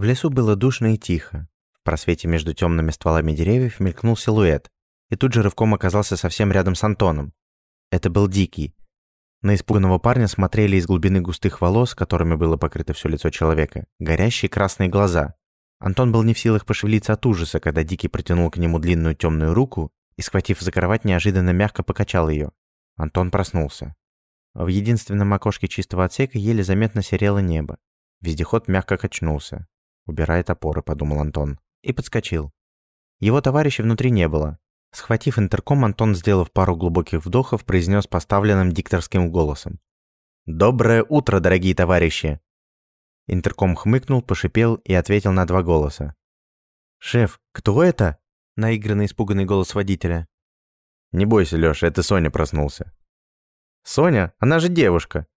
В лесу было душно и тихо. В просвете между темными стволами деревьев мелькнул силуэт, и тут же рывком оказался совсем рядом с Антоном. Это был Дикий. На испуганного парня смотрели из глубины густых волос, которыми было покрыто все лицо человека, горящие красные глаза. Антон был не в силах пошевелиться от ужаса, когда Дикий протянул к нему длинную темную руку и, схватив за кровать, неожиданно мягко покачал ее. Антон проснулся. В единственном окошке чистого отсека еле заметно серело небо. Вездеход мягко качнулся. «Убирает опоры», — подумал Антон. И подскочил. Его товарища внутри не было. Схватив интерком, Антон, сделав пару глубоких вдохов, произнес поставленным дикторским голосом. «Доброе утро, дорогие товарищи!» Интерком хмыкнул, пошипел и ответил на два голоса. «Шеф, кто это?» – наигранный испуганный голос водителя. «Не бойся, Лёша, это Соня проснулся». «Соня? Она же девушка».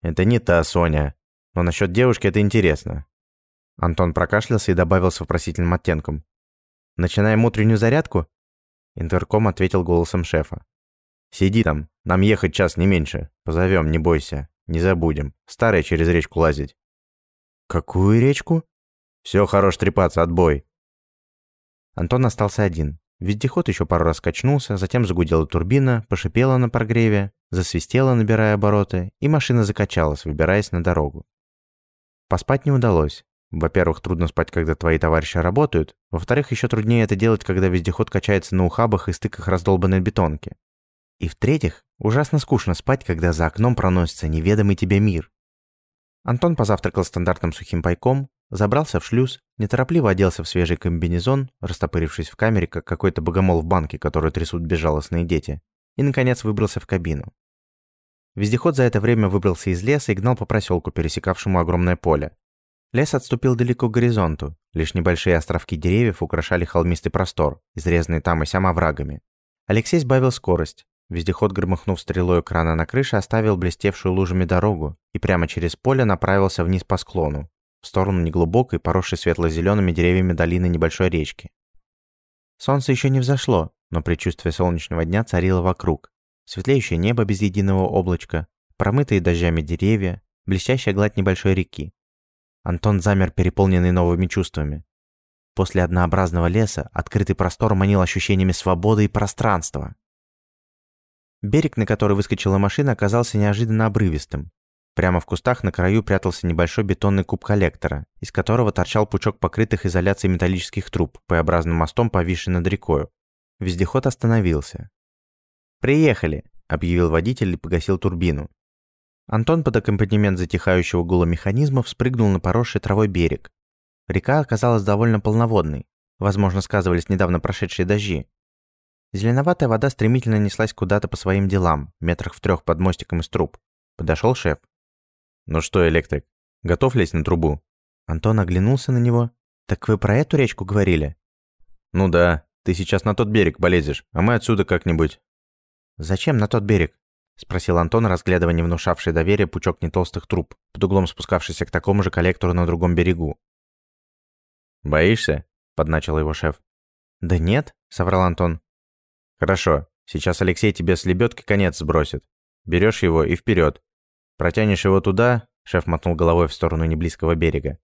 «Это не та Соня. Но насчет девушки это интересно». Антон прокашлялся и добавил с вопросительным оттенком. «Начинаем утреннюю зарядку?» Интерком ответил голосом шефа. «Сиди там, нам ехать час не меньше. Позовем, не бойся. Не забудем. Старая через речку лазить». «Какую речку?» «Все, хорош трепаться, отбой». Антон остался один. Вездеход еще пару раз качнулся, затем загудела турбина, пошипела на прогреве, засвистела, набирая обороты, и машина закачалась, выбираясь на дорогу. Поспать не удалось. Во-первых, трудно спать, когда твои товарищи работают. Во-вторых, еще труднее это делать, когда вездеход качается на ухабах и стыках раздолбанной бетонки. И в-третьих, ужасно скучно спать, когда за окном проносится неведомый тебе мир. Антон позавтракал стандартным сухим пайком, забрался в шлюз, неторопливо оделся в свежий комбинезон, растопырившись в камере, как какой-то богомол в банке, который трясут безжалостные дети, и, наконец, выбрался в кабину. Вездеход за это время выбрался из леса и гнал по проселку, пересекавшему огромное поле. Лес отступил далеко к горизонту. Лишь небольшие островки деревьев украшали холмистый простор, изрезанный там и сям оврагами. Алексей сбавил скорость. Вездеход, громыхнув стрелой крана на крыше, оставил блестевшую лужами дорогу и прямо через поле направился вниз по склону, в сторону неглубокой, поросшей светло-зелеными деревьями долины небольшой речки. Солнце еще не взошло, но предчувствие солнечного дня царило вокруг. Светлеющее небо без единого облачка, промытые дождями деревья, блестящая гладь небольшой реки. Антон замер, переполненный новыми чувствами. После однообразного леса открытый простор манил ощущениями свободы и пространства. Берег, на который выскочила машина, оказался неожиданно обрывистым. Прямо в кустах на краю прятался небольшой бетонный куб коллектора, из которого торчал пучок покрытых изоляцией металлических труб, П-образным мостом, повисший над рекою. Вездеход остановился. «Приехали!» – объявил водитель и погасил турбину. Антон под аккомпанемент затихающего гула механизмов спрыгнул на поросший травой берег. Река оказалась довольно полноводной. Возможно, сказывались недавно прошедшие дожди. Зеленоватая вода стремительно неслась куда-то по своим делам, метрах в трех под мостиком из труб. Подошел шеф. «Ну что, электрик, готов лезть на трубу?» Антон оглянулся на него. «Так вы про эту речку говорили?» «Ну да, ты сейчас на тот берег полезешь, а мы отсюда как-нибудь». «Зачем на тот берег?» — спросил Антон, разглядывая не внушавший доверия пучок нетолстых труб, под углом спускавшийся к такому же коллектору на другом берегу. «Боишься?» — подначил его шеф. «Да нет», — соврал Антон. «Хорошо. Сейчас Алексей тебе с лебедки конец сбросит. Берешь его и вперед. Протянешь его туда...» — шеф мотнул головой в сторону неблизкого берега.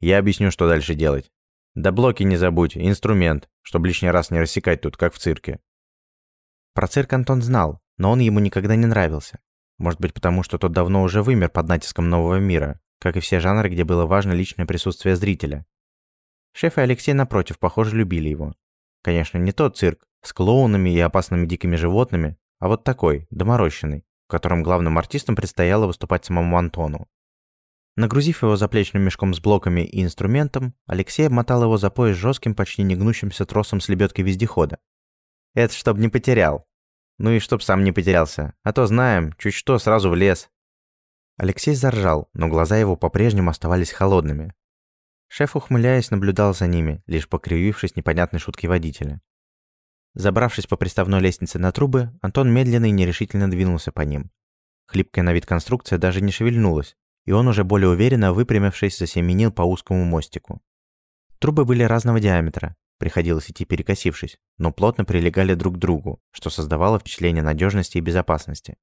«Я объясню, что дальше делать. Да блоки не забудь, инструмент, чтобы лишний раз не рассекать тут, как в цирке». Про цирк Антон знал, но он ему никогда не нравился. Может быть, потому что тот давно уже вымер под натиском нового мира, как и все жанры, где было важно личное присутствие зрителя. Шеф и Алексей, напротив, похоже, любили его. Конечно, не тот цирк, с клоунами и опасными дикими животными, а вот такой, доморощенный, в котором главным артистам предстояло выступать самому Антону. Нагрузив его заплечным мешком с блоками и инструментом, Алексей обмотал его за пояс жестким, почти не гнущимся тросом с лебедки вездехода. «Это чтоб не потерял», ну и чтоб сам не потерялся. А то знаем, чуть что, сразу в лес. Алексей заржал, но глаза его по-прежнему оставались холодными. Шеф, ухмыляясь, наблюдал за ними, лишь покривившись непонятной шуткой водителя. Забравшись по приставной лестнице на трубы, Антон медленно и нерешительно двинулся по ним. Хлипкая на вид конструкция даже не шевельнулась, и он уже более уверенно, выпрямившись, засеменил по узкому мостику. Трубы были разного диаметра, Приходилось идти перекосившись, но плотно прилегали друг к другу, что создавало впечатление надежности и безопасности.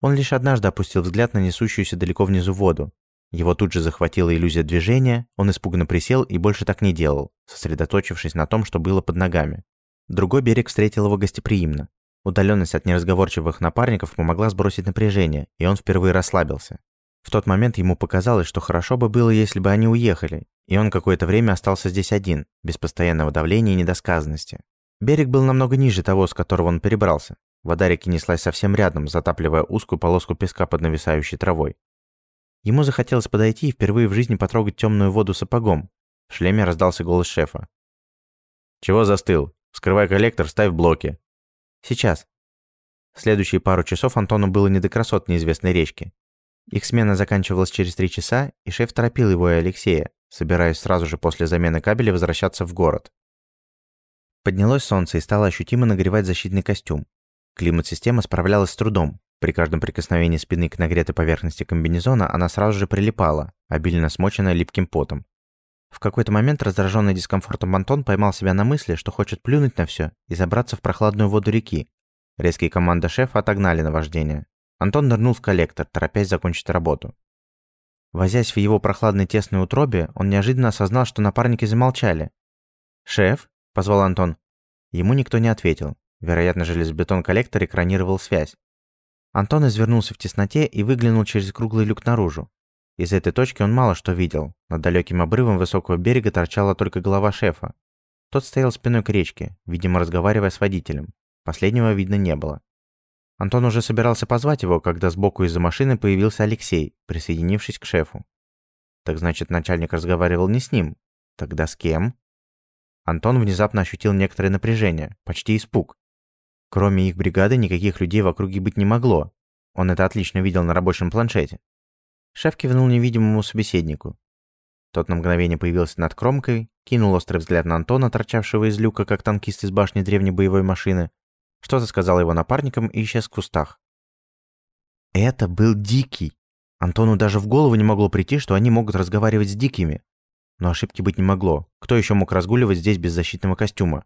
Он лишь однажды опустил взгляд на несущуюся далеко внизу воду. Его тут же захватила иллюзия движения, он испуганно присел и больше так не делал, сосредоточившись на том, что было под ногами. Другой берег встретил его гостеприимно. Удаленность от неразговорчивых напарников помогла сбросить напряжение, и он впервые расслабился. В тот момент ему показалось, что хорошо бы было, если бы они уехали, и он какое-то время остался здесь один, без постоянного давления и недосказанности. Берег был намного ниже того, с которого он перебрался. Вода реки неслась совсем рядом, затапливая узкую полоску песка под нависающей травой. Ему захотелось подойти и впервые в жизни потрогать темную воду сапогом. В шлеме раздался голос шефа. «Чего застыл? Вскрывай коллектор, ставь блоки». «Сейчас». Следующие пару часов Антону было не до красот неизвестной речки. Их смена заканчивалась через три часа, и шеф торопил его и Алексея, собираясь сразу же после замены кабеля возвращаться в город. Поднялось солнце и стало ощутимо нагревать защитный костюм. Климат-система справлялась с трудом. При каждом прикосновении спины к нагретой поверхности комбинезона она сразу же прилипала, обильно смоченная липким потом. В какой-то момент раздраженный дискомфортом Антон поймал себя на мысли, что хочет плюнуть на все и забраться в прохладную воду реки. Резкие команды шефа отогнали наваждение. Антон нырнул в коллектор, торопясь закончить работу. Возясь в его прохладной тесной утробе, он неожиданно осознал, что напарники замолчали. «Шеф?» – позвал Антон. Ему никто не ответил. Вероятно, железобетон-коллектор экранировал связь. Антон извернулся в тесноте и выглянул через круглый люк наружу. Из этой точки он мало что видел. Над далеким обрывом высокого берега торчала только голова шефа. Тот стоял спиной к речке, видимо, разговаривая с водителем. Последнего видно не было. Антон уже собирался позвать его, когда сбоку из-за машины появился Алексей, присоединившись к шефу. Так значит, начальник разговаривал не с ним. Тогда с кем? Антон внезапно ощутил некоторое напряжение, почти испуг. Кроме их бригады никаких людей в округе быть не могло. Он это отлично видел на рабочем планшете. Шеф кивнул невидимому собеседнику. Тот на мгновение появился над кромкой, кинул острый взгляд на Антона, торчавшего из люка, как танкист из башни древней боевой машины, что-то сказал его напарникам и исчез в кустах. Это был Дикий. Антону даже в голову не могло прийти, что они могут разговаривать с Дикими. Но ошибки быть не могло. Кто еще мог разгуливать здесь без защитного костюма?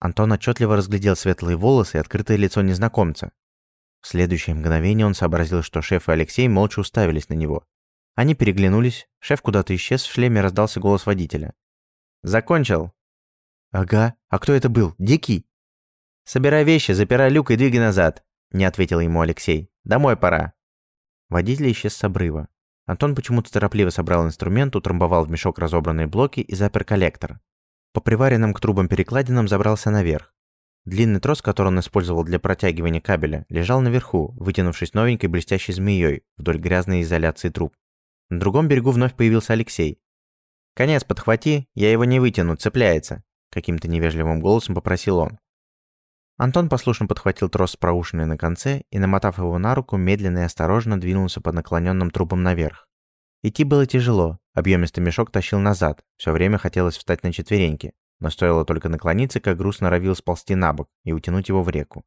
Антон отчетливо разглядел светлые волосы и открытое лицо незнакомца. В следующее мгновение он сообразил, что шеф и Алексей молча уставились на него. Они переглянулись, шеф куда-то исчез, в шлеме раздался голос водителя. «Закончил?» «Ага. А кто это был? Дикий?» «Собирай вещи, запирай люк и двигай назад», — не ответил ему Алексей. «Домой пора». Водитель исчез с обрыва. Антон почему-то торопливо собрал инструмент, утрамбовал в мешок разобранные блоки и запер коллектор. По приваренным к трубам перекладинам забрался наверх. Длинный трос, который он использовал для протягивания кабеля, лежал наверху, вытянувшись новенькой блестящей змеей вдоль грязной изоляции труб. На другом берегу вновь появился Алексей. «Конец подхвати, я его не вытяну, цепляется», — каким-то невежливым голосом попросил он. Антон послушно подхватил трос с проушиной на конце и, намотав его на руку, медленно и осторожно двинулся по наклоненным трубам наверх. Идти было тяжело, объемистый мешок тащил назад, все время хотелось встать на четвереньки, но стоило только наклониться, как груз норовил сползти на бок и утянуть его в реку.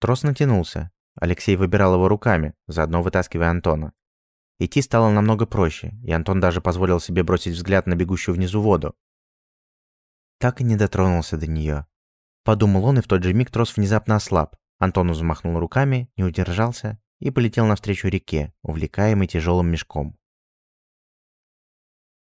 Трос натянулся. Алексей выбирал его руками, заодно вытаскивая Антона. Идти стало намного проще, и Антон даже позволил себе бросить взгляд на бегущую внизу воду. Так и не дотронулся до нее. Подумал он, и в тот же миг трос внезапно ослаб. Антон взмахнул руками, не удержался и полетел навстречу реке, увлекаемый тяжелым мешком.